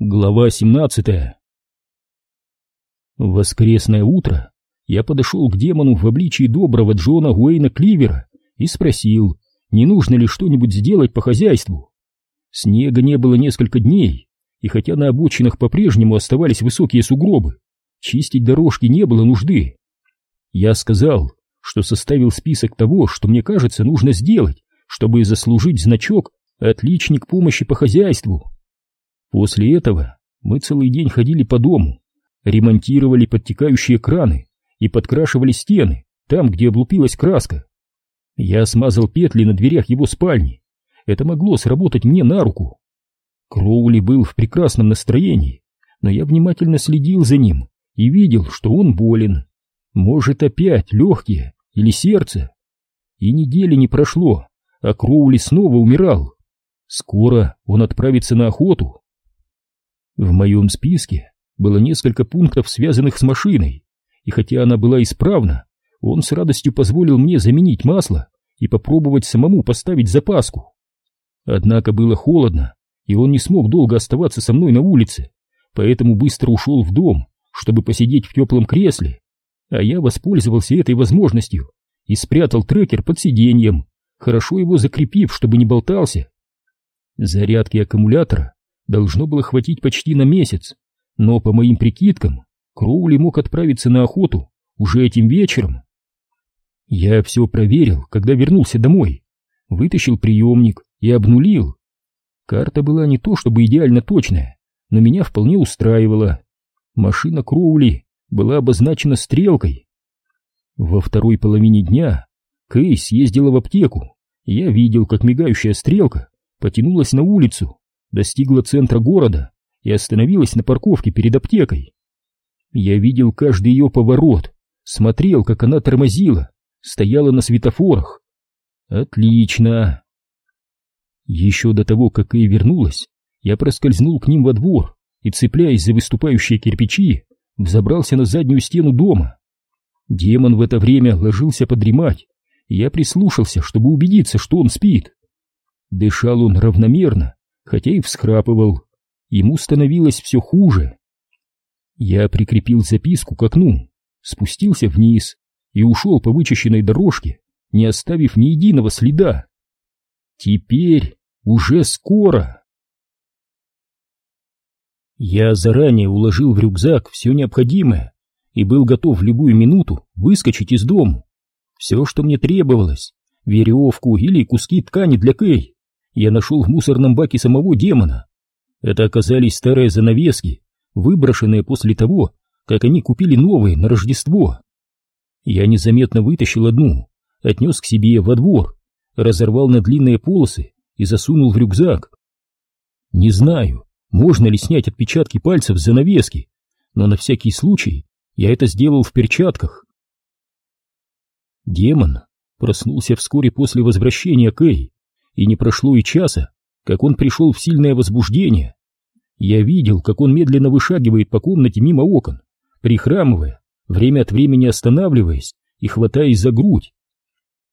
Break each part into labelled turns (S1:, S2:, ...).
S1: Глава 17 В воскресное утро я подошел к демону в обличии доброго Джона Уэйна Кливера и спросил, не нужно ли что-нибудь сделать по хозяйству. Снега не было несколько дней, и хотя на обочинах по-прежнему оставались высокие сугробы, чистить дорожки не было нужды. Я сказал, что составил список того, что мне кажется нужно сделать, чтобы заслужить значок «Отличник помощи по хозяйству». После этого мы целый день ходили по дому, ремонтировали подтекающие краны и подкрашивали стены там, где облупилась краска. Я смазал петли на дверях его спальни. Это могло сработать мне на руку. Кроули был в прекрасном настроении, но я внимательно следил за ним и видел, что он болен. Может, опять легкие или сердце. И недели не прошло, а Кроули снова умирал. Скоро он отправится на охоту. В моем списке было несколько пунктов, связанных с машиной, и хотя она была исправна, он с радостью позволил мне заменить масло и попробовать самому поставить запаску. Однако было холодно, и он не смог долго оставаться со мной на улице, поэтому быстро ушел в дом, чтобы посидеть в теплом кресле, а я воспользовался этой возможностью и спрятал трекер под сиденьем, хорошо его закрепив, чтобы не болтался. Зарядки аккумулятора должно было хватить почти на месяц, но, по моим прикидкам, Кроули мог отправиться на охоту уже этим вечером. Я все проверил, когда вернулся домой, вытащил приемник и обнулил. Карта была не то чтобы идеально точная, но меня вполне устраивала. Машина Кроули была обозначена стрелкой. Во второй половине дня Кей съездила в аптеку, я видел, как мигающая стрелка потянулась на улицу, достигла центра города и остановилась на парковке перед аптекой. Я видел каждый ее поворот, смотрел, как она тормозила, стояла на светофорах. Отлично. Еще до того, как Эй вернулась, я проскользнул к ним во двор и, цепляясь за выступающие кирпичи, взобрался на заднюю стену дома. Демон в это время ложился подремать, и я прислушался, чтобы убедиться, что он спит. Дышал он равномерно, хотя и всхрапывал. Ему становилось все хуже. Я прикрепил записку к окну, спустился вниз и ушел по вычищенной дорожке, не оставив ни единого следа. Теперь уже скоро. Я заранее уложил в рюкзак все необходимое и был готов в любую минуту выскочить из дома. Все, что мне требовалось, веревку или куски ткани для Кэй, я нашел в мусорном баке самого демона. Это оказались старые занавески, выброшенные после того, как они купили новые на Рождество. Я незаметно вытащил одну, отнес к себе во двор, разорвал на длинные полосы и засунул в рюкзак. Не знаю, можно ли снять отпечатки пальцев с занавески, но на всякий случай я это сделал в перчатках. Демон проснулся вскоре после возвращения Кэй и не прошло и часа, как он пришел в сильное возбуждение. Я видел, как он медленно вышагивает по комнате мимо окон, прихрамывая, время от времени останавливаясь и хватаясь за грудь.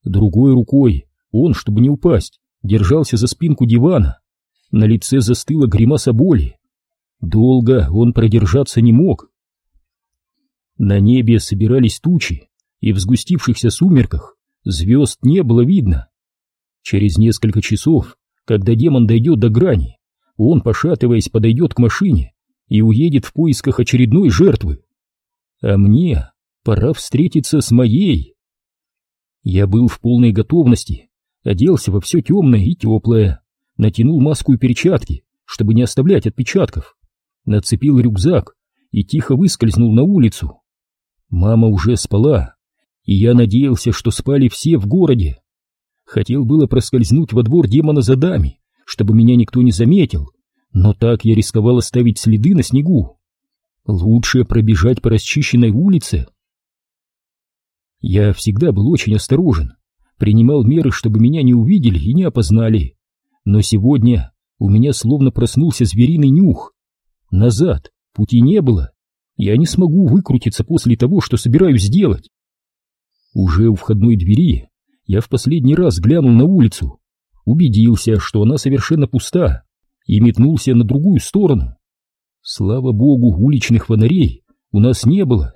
S1: Другой рукой он, чтобы не упасть, держался за спинку дивана. На лице застыла гримаса боли. Долго он продержаться не мог. На небе собирались тучи, и в сгустившихся сумерках звезд не было видно. Через несколько часов, когда демон дойдет до грани, он, пошатываясь, подойдет к машине и уедет в поисках очередной жертвы. А мне пора встретиться с моей. Я был в полной готовности, оделся во все темное и теплое, натянул маску и перчатки, чтобы не оставлять отпечатков, нацепил рюкзак и тихо выскользнул на улицу. Мама уже спала, и я надеялся, что спали все в городе. Хотел было проскользнуть во двор демона за дами, чтобы меня никто не заметил, но так я рисковал оставить следы на снегу. Лучше пробежать по расчищенной улице. Я всегда был очень осторожен, принимал меры, чтобы меня не увидели и не опознали. Но сегодня у меня словно проснулся звериный нюх. Назад пути не было. Я не смогу выкрутиться после того, что собираюсь сделать. Уже у входной двери я в последний раз глянул на улицу, убедился, что она совершенно пуста, и метнулся на другую сторону. Слава богу, уличных фонарей у нас не было.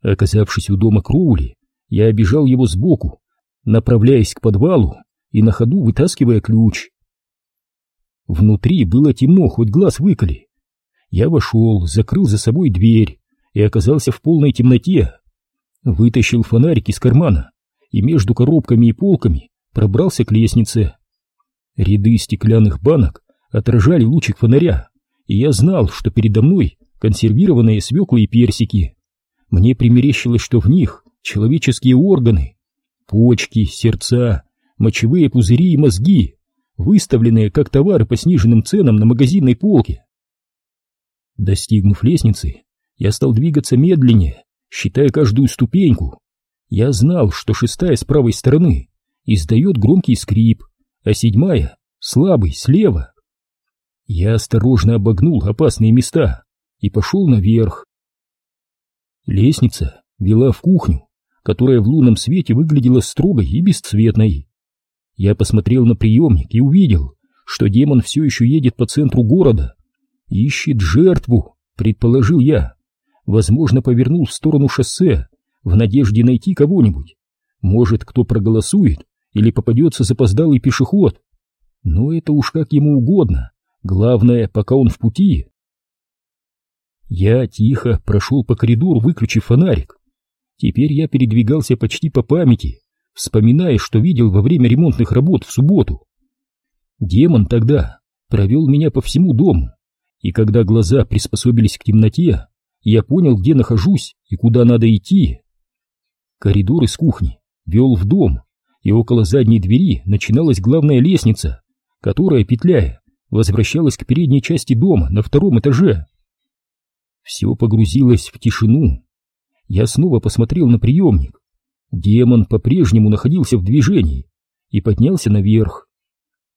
S1: Оказавшись у дома Кроули, я обижал его сбоку, направляясь к подвалу и на ходу вытаскивая ключ. Внутри было темно, хоть глаз выколи. Я вошел, закрыл за собой дверь и оказался в полной темноте. Вытащил фонарик из кармана и между коробками и полками пробрался к лестнице. Ряды стеклянных банок отражали лучик фонаря, и я знал, что передо мной консервированные свеклы и персики. Мне примерещилось, что в них человеческие органы, почки, сердца, мочевые пузыри и мозги, выставленные как товары по сниженным ценам на магазинной полке. Достигнув лестницы, я стал двигаться медленнее, считая каждую ступеньку. Я знал, что шестая с правой стороны издает громкий скрип, а седьмая — слабый, слева. Я осторожно обогнул опасные места и пошел наверх. Лестница вела в кухню, которая в лунном свете выглядела строгой и бесцветной. Я посмотрел на приемник и увидел, что демон все еще едет по центру города. Ищет жертву, предположил я. Возможно, повернул в сторону шоссе, в надежде найти кого-нибудь. Может, кто проголосует или попадется запоздалый пешеход. Но это уж как ему угодно. Главное, пока он в пути. Я тихо прошел по коридору, выключив фонарик. Теперь я передвигался почти по памяти, вспоминая, что видел во время ремонтных работ в субботу. Демон тогда провел меня по всему дому, и когда глаза приспособились к темноте, я понял, где нахожусь и куда надо идти. Коридор из кухни вел в дом, и около задней двери начиналась главная лестница, которая, петляя, возвращалась к передней части дома на втором этаже. Все погрузилось в тишину. Я снова посмотрел на приемник. Демон по-прежнему находился в движении и поднялся наверх.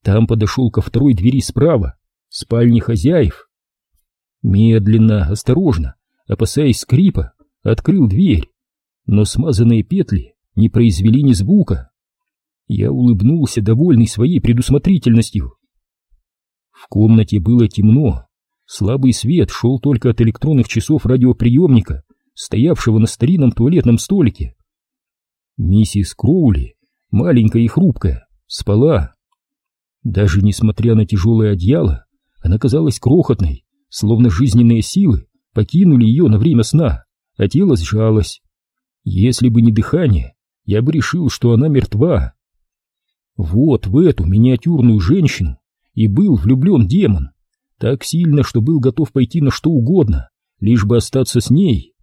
S1: Там подошел ко второй двери справа, спальне хозяев. Медленно, осторожно, опасаясь скрипа, открыл дверь, но смазанные петли не произвели ни звука. Я улыбнулся, довольный своей предусмотрительностью. В комнате было темно, Слабый свет шел только от электронных часов радиоприемника, стоявшего на старинном туалетном столике. Миссис Кроули, маленькая и хрупкая, спала. Даже несмотря на тяжелое одеяло, она казалась крохотной, словно жизненные силы покинули ее на время сна, а тело сжалось. Если бы не дыхание, я бы решил, что она мертва. Вот в эту миниатюрную женщину и был влюблен демон так сильно, что был готов пойти на что угодно, лишь бы остаться с ней.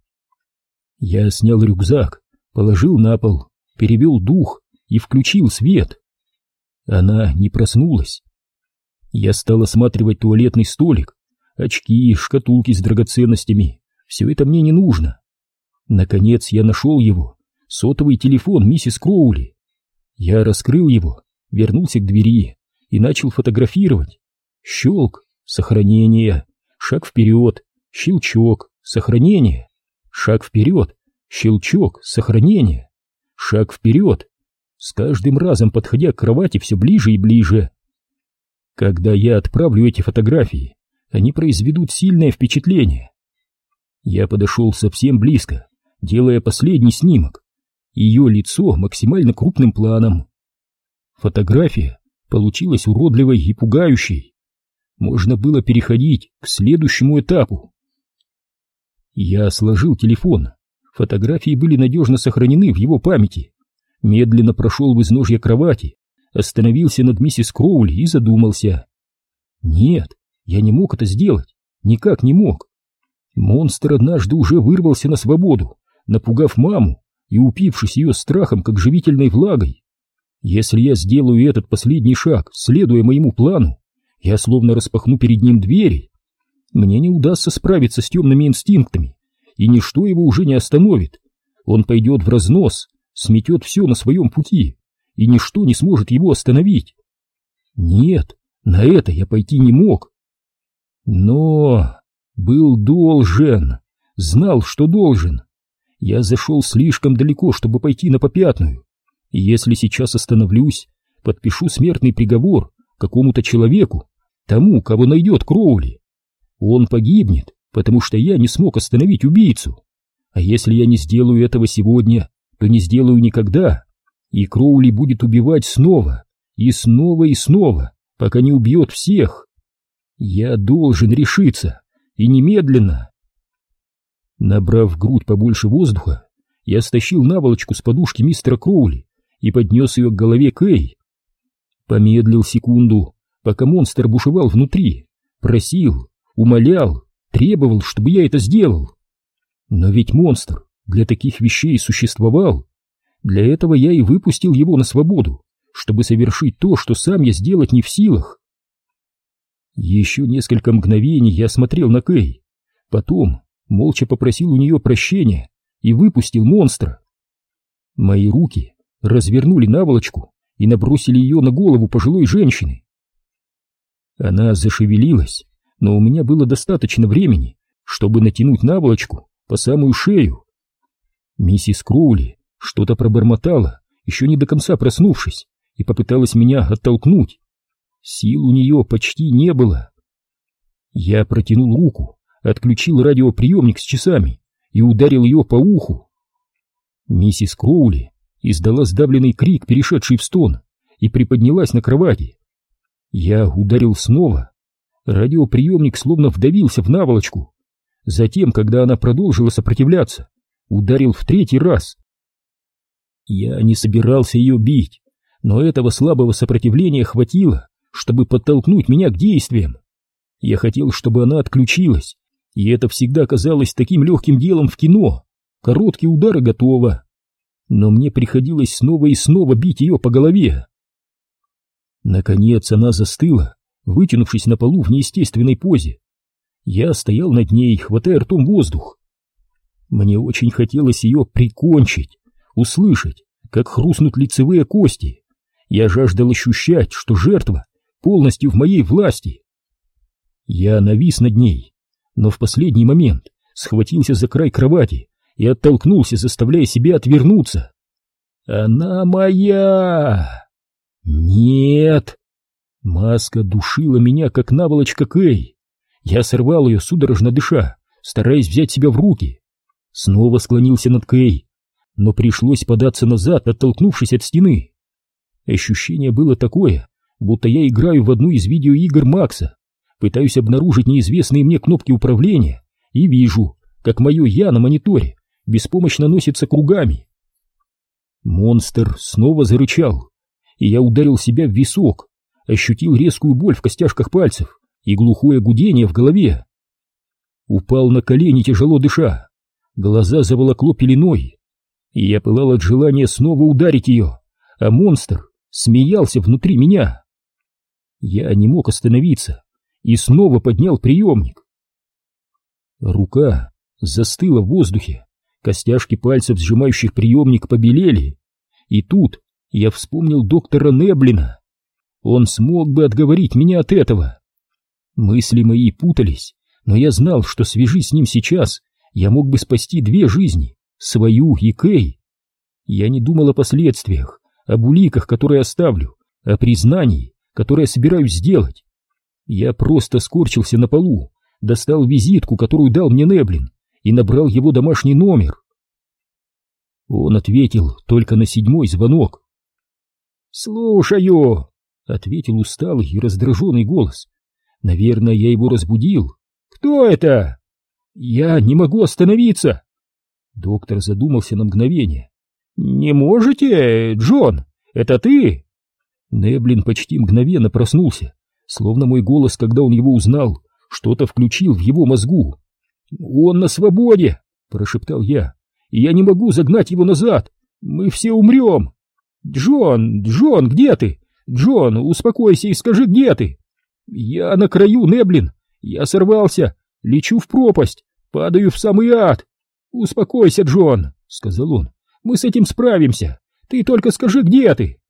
S1: Я снял рюкзак, положил на пол, перевел дух и включил свет. Она не проснулась. Я стал осматривать туалетный столик, очки, шкатулки с драгоценностями. Все это мне не нужно. Наконец я нашел его, сотовый телефон миссис Кроули. Я раскрыл его, вернулся к двери и начал фотографировать. Щелк, сохранение, шаг вперед, щелчок, сохранение, шаг вперед, щелчок, сохранение, шаг вперед, с каждым разом подходя к кровати все ближе и ближе. Когда я отправлю эти фотографии, они произведут сильное впечатление. Я подошел совсем близко, делая последний снимок, ее лицо максимально крупным планом. Фотография получилась уродливой и пугающей можно было переходить к следующему этапу. Я сложил телефон. Фотографии были надежно сохранены в его памяти. Медленно прошел в изножье кровати, остановился над миссис Кроули и задумался. Нет, я не мог это сделать, никак не мог. Монстр однажды уже вырвался на свободу, напугав маму и упившись ее страхом, как живительной влагой. Если я сделаю этот последний шаг, следуя моему плану, я словно распахну перед ним двери. Мне не удастся справиться с темными инстинктами, и ничто его уже не остановит. Он пойдет в разнос, сметет все на своем пути, и ничто не сможет его остановить. Нет, на это я пойти не мог. Но был должен, знал, что должен. Я зашел слишком далеко, чтобы пойти на попятную. И если сейчас остановлюсь, подпишу смертный приговор какому-то человеку, тому, кого найдет Кроули. Он погибнет, потому что я не смог остановить убийцу. А если я не сделаю этого сегодня, то не сделаю никогда. И Кроули будет убивать снова, и снова, и снова, пока не убьет всех. Я должен решиться, и немедленно. Набрав в грудь побольше воздуха, я стащил наволочку с подушки мистера Кроули и поднес ее к голове Кэй. Помедлил секунду, пока монстр бушевал внутри, просил, умолял, требовал, чтобы я это сделал. Но ведь монстр для таких вещей существовал. Для этого я и выпустил его на свободу, чтобы совершить то, что сам я сделать не в силах. Еще несколько мгновений я смотрел на Кэй, потом молча попросил у нее прощения и выпустил монстра. Мои руки развернули наволочку и набросили ее на голову пожилой женщины. Она зашевелилась, но у меня было достаточно времени, чтобы натянуть наволочку по самую шею. Миссис Кроули что-то пробормотала, еще не до конца проснувшись, и попыталась меня оттолкнуть. Сил у нее почти не было. Я протянул руку, отключил радиоприемник с часами и ударил ее по уху. Миссис Кроули издала сдавленный крик, перешедший в стон, и приподнялась на кровати. Я ударил снова. Радиоприемник словно вдавился в наволочку. Затем, когда она продолжила сопротивляться, ударил в третий раз. Я не собирался ее бить, но этого слабого сопротивления хватило, чтобы подтолкнуть меня к действиям. Я хотел, чтобы она отключилась, и это всегда казалось таким легким делом в кино. Короткий удар и готово. Но мне приходилось снова и снова бить ее по голове. Наконец она застыла, вытянувшись на полу в неестественной позе. Я стоял над ней, хватая ртом воздух. Мне очень хотелось ее прикончить, услышать, как хрустнут лицевые кости. Я жаждал ощущать, что жертва полностью в моей власти. Я навис над ней, но в последний момент схватился за край кровати и оттолкнулся, заставляя себя отвернуться. «Она моя!» «Нет!» Маска душила меня, как наволочка Кэй. Я сорвал ее, судорожно дыша, стараясь взять себя в руки. Снова склонился над Кэй, но пришлось податься назад, оттолкнувшись от стены. Ощущение было такое, будто я играю в одну из видеоигр Макса, пытаюсь обнаружить неизвестные мне кнопки управления и вижу, как мое «я» на мониторе беспомощно носится кругами. Монстр снова зарычал, и я ударил себя в висок, ощутил резкую боль в костяшках пальцев и глухое гудение в голове. Упал на колени, тяжело дыша, глаза заволокло пеленой, и я пылал от желания снова ударить ее, а монстр смеялся внутри меня. Я не мог остановиться и снова поднял приемник. Рука застыла в воздухе, костяшки пальцев, сжимающих приемник, побелели, и тут я вспомнил доктора Неблина. Он смог бы отговорить меня от этого. Мысли мои путались, но я знал, что свяжись с ним сейчас, я мог бы спасти две жизни, свою и Кей. Я не думал о последствиях, об уликах, которые оставлю, о признании, которое собираюсь сделать. Я просто скорчился на полу, достал визитку, которую дал мне Неблин, и набрал его домашний номер. Он ответил только на седьмой звонок. «Слушаю!» — ответил усталый и раздраженный голос. «Наверное, я его разбудил. Кто это?» «Я не могу остановиться!» Доктор задумался на мгновение. «Не можете, Джон? Это ты?» Неблин почти мгновенно проснулся, словно мой голос, когда он его узнал, что-то включил в его мозгу. «Он на свободе!» — прошептал я. «И я не могу загнать его назад! Мы все умрем!» «Джон! Джон, где ты? Джон, успокойся и скажи, где ты?» «Я на краю, Неблин! Я сорвался! Лечу в пропасть! Падаю в самый ад! Успокойся, Джон!» — сказал он. «Мы с этим справимся! Ты только скажи, где ты!»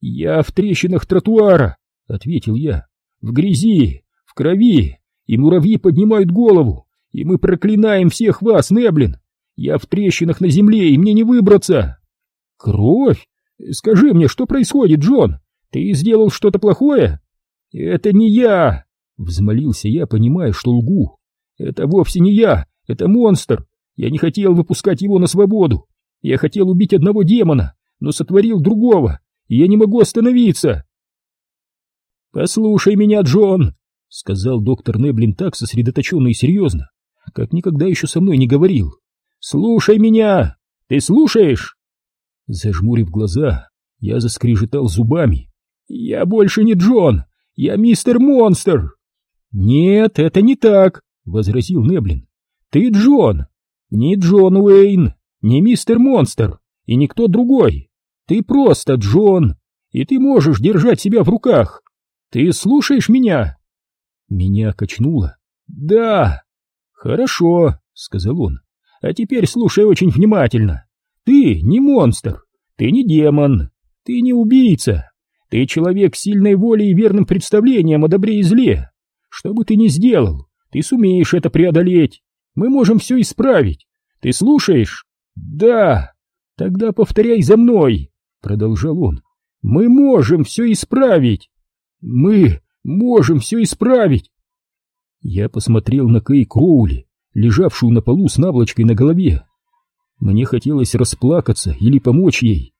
S1: «Я в трещинах тротуара!» — ответил я. «В грязи, в крови, и муравьи поднимают голову, и мы проклинаем всех вас, Неблин! Я в трещинах на земле, и мне не выбраться!» «Кровь? Скажи мне, что происходит, Джон? Ты сделал что-то плохое? Это не я. Взмолился я, понимая, что лгу. «Это вовсе не я, это монстр! Я не хотел выпускать его на свободу! Я хотел убить одного демона, но сотворил другого, и я не могу остановиться!» «Послушай меня, Джон!» — сказал доктор Неблин так сосредоточенно и серьезно, как никогда еще со мной не говорил. «Слушай меня! Ты слушаешь?» Зажмурив глаза, я заскрежетал зубами. «Я больше не Джон! Я мистер Монстр!» «Нет, это не так!» — возразил Неблин. «Ты Джон! Не Джон Уэйн, не мистер Монстр и никто другой! Ты просто Джон, и ты можешь держать себя в руках! Ты слушаешь меня?» Меня качнуло. «Да!» «Хорошо», — сказал он. «А теперь слушай очень внимательно. Ты не монстр, ты не демон, ты не убийца, ты человек сильной волей и верным представлением о добре и зле. Что бы ты ни сделал, ты сумеешь это преодолеть. Мы можем все исправить. Ты слушаешь? Да. Тогда повторяй за мной, продолжал он. Мы можем все исправить. Мы можем все исправить. Я посмотрел на Кей Кроули, лежавшую на полу с наволочкой на голове. Мне хотелось расплакаться или помочь ей,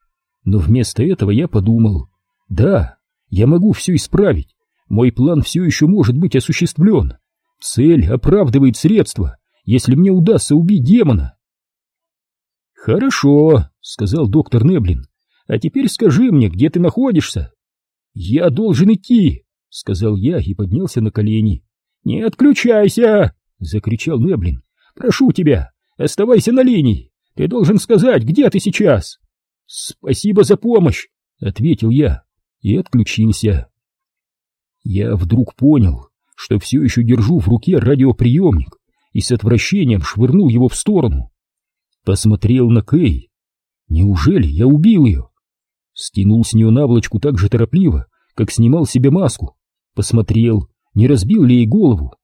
S1: но вместо этого я подумал, да, я могу все исправить, мой план все еще может быть осуществлен. Цель оправдывает средства, если мне удастся убить демона. Хорошо, сказал доктор Неблин, а теперь скажи мне, где ты находишься? Я должен идти, сказал я и поднялся на колени. Не отключайся, закричал Неблин. Прошу тебя, оставайся на линии. Ты должен сказать, где ты сейчас. Спасибо за помощь, ответил я и отключился. Я вдруг понял, что все еще держу в руке радиоприемник и с отвращением швырнул его в сторону. Посмотрел на Кей. Неужели я убил ее? Стянул с нее наволочку так же торопливо, как снимал себе маску. Посмотрел, не разбил ли ей голову.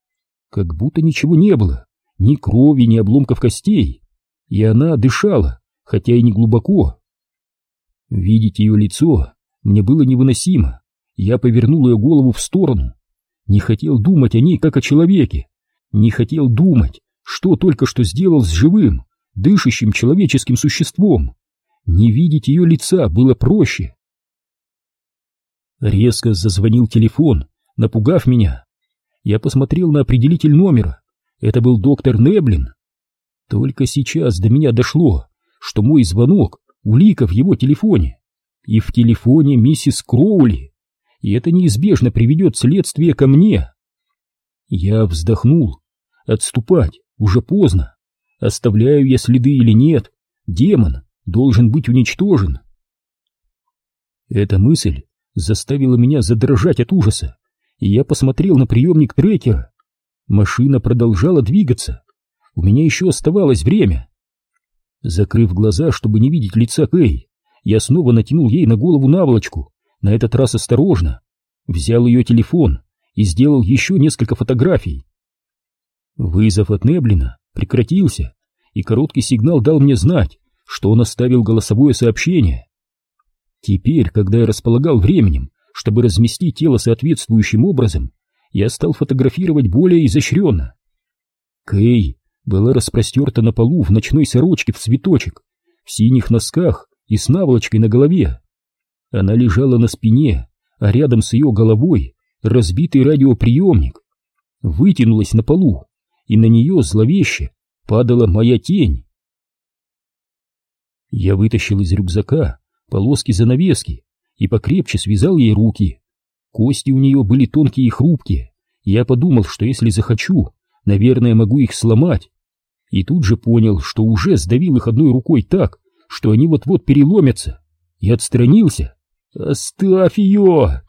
S1: Как будто ничего не было, ни крови, ни обломков костей. И она дышала, хотя и не глубоко. Видеть ее лицо мне было невыносимо. Я повернул ее голову в сторону. Не хотел думать о ней, как о человеке. Не хотел думать, что только что сделал с живым, дышащим человеческим существом. Не видеть ее лица было проще. Резко зазвонил телефон, напугав меня. Я посмотрел на определитель номера. Это был доктор Неблин. Только сейчас до меня дошло, что мой звонок — улика в его телефоне. И в телефоне миссис Кроули. И это неизбежно приведет следствие ко мне. Я вздохнул. Отступать уже поздно. Оставляю я следы или нет, демон должен быть уничтожен. Эта мысль заставила меня задрожать от ужаса, и я посмотрел на приемник трекера. Машина продолжала двигаться. У меня еще оставалось время. Закрыв глаза, чтобы не видеть лица Кэй, я снова натянул ей на голову наволочку, на этот раз осторожно. Взял ее телефон и сделал еще несколько фотографий. Вызов от Неблина прекратился, и короткий сигнал дал мне знать, что он оставил голосовое сообщение. Теперь, когда я располагал временем, чтобы разместить тело соответствующим образом, я стал фотографировать более изощренно. Кей была распростерта на полу в ночной сорочке в цветочек, в синих носках и с наволочкой на голове. Она лежала на спине, а рядом с ее головой разбитый радиоприемник. Вытянулась на полу, и на нее зловеще падала моя тень. Я вытащил из рюкзака полоски занавески и покрепче связал ей руки. Кости у нее были тонкие и хрупкие. Я подумал, что если захочу, наверное, могу их сломать. И тут же понял, что уже сдавил их одной рукой так, что они вот-вот переломятся. И отстранился. «Оставь ее!»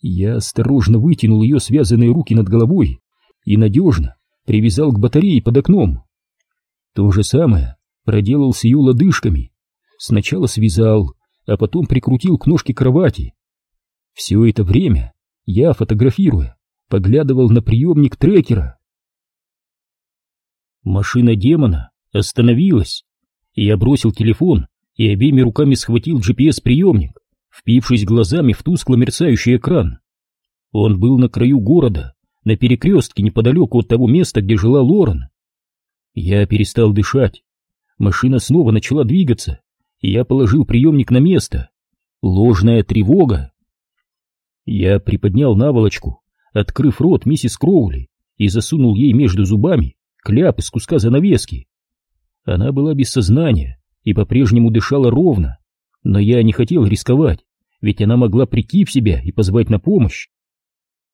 S1: Я осторожно вытянул ее связанные руки над головой и надежно привязал к батарее под окном. То же самое проделал с ее лодыжками. Сначала связал, а потом прикрутил к ножке кровати. Все это время я, фотографируя, поглядывал на приемник трекера. Машина демона остановилась. Я бросил телефон и обеими руками схватил GPS-приемник, впившись глазами в тускло мерцающий экран. Он был на краю города, на перекрестке неподалеку от того места, где жила Лорен. Я перестал дышать. Машина снова начала двигаться, и я положил приемник на место. Ложная тревога. Я приподнял наволочку, открыв рот миссис Кроули, и засунул ей между зубами кляп из куска занавески. Она была без сознания и по-прежнему дышала ровно, но я не хотел рисковать, ведь она могла прийти в себя и позвать на помощь.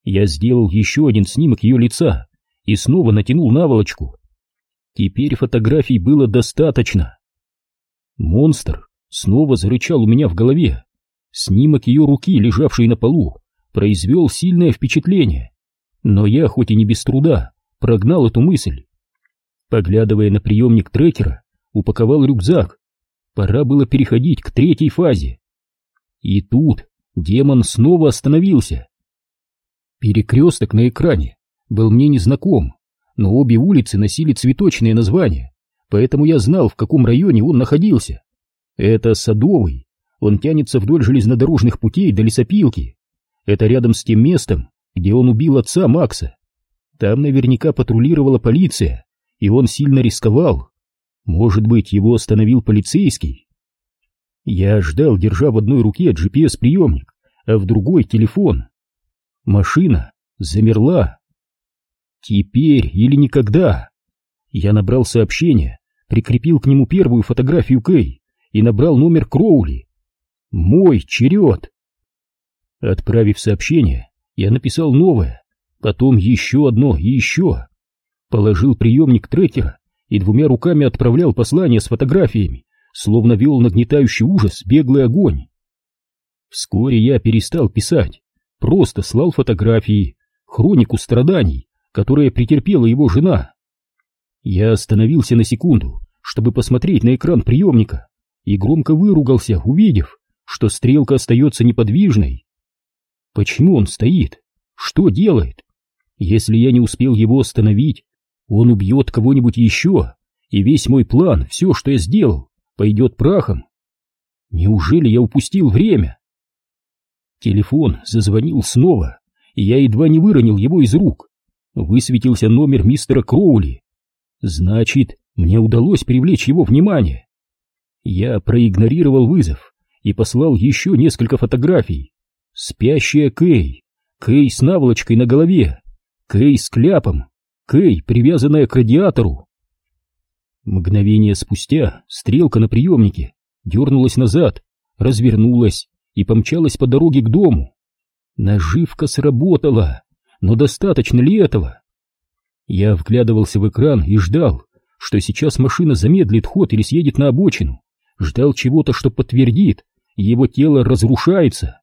S1: Я сделал еще один снимок ее лица и снова натянул наволочку. Теперь фотографий было достаточно. Монстр снова зарычал у меня в голове. Снимок ее руки, лежавшей на полу, произвел сильное впечатление. Но я, хоть и не без труда, прогнал эту мысль. Поглядывая на приемник трекера, упаковал рюкзак. Пора было переходить к третьей фазе. И тут демон снова остановился. Перекресток на экране был мне незнаком, но обе улицы носили цветочные названия, поэтому я знал, в каком районе он находился. Это Садовый, он тянется вдоль железнодорожных путей до лесопилки. Это рядом с тем местом, где он убил отца Макса. Там наверняка патрулировала полиция, и он сильно рисковал. Может быть, его остановил полицейский? Я ждал, держа в одной руке GPS-приемник, а в другой — телефон. Машина замерла. Теперь или никогда. Я набрал сообщение, прикрепил к нему первую фотографию Кэй и набрал номер Кроули. Мой черед. Отправив сообщение, я написал новое, потом еще одно и еще. Положил приемник трекера и двумя руками отправлял послание с фотографиями, словно вел нагнетающий ужас беглый огонь. Вскоре я перестал писать, просто слал фотографии, хронику страданий, которые претерпела его жена. Я остановился на секунду, чтобы посмотреть на экран приемника, и громко выругался, увидев, что стрелка остается неподвижной. Почему он стоит? Что делает? Если я не успел его остановить, он убьет кого-нибудь еще, и весь мой план, все, что я сделал, пойдет прахом. Неужели я упустил время? Телефон зазвонил снова, и я едва не выронил его из рук. Высветился номер мистера Кроули. Значит, мне удалось привлечь его внимание. Я проигнорировал вызов и послал еще несколько фотографий. Спящая Кей, Кей с наволочкой на голове, Кей с кляпом, Кей, привязанная к радиатору. Мгновение спустя стрелка на приемнике дернулась назад, развернулась и помчалась по дороге к дому. Наживка сработала, но достаточно ли этого? Я вглядывался в экран и ждал, что сейчас машина замедлит ход или съедет на обочину. Ждал чего-то, что подтвердит, его тело разрушается.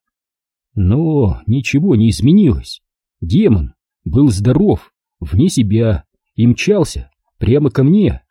S1: Но ничего не изменилось. Демон был здоров, вне себя, и мчался прямо ко мне.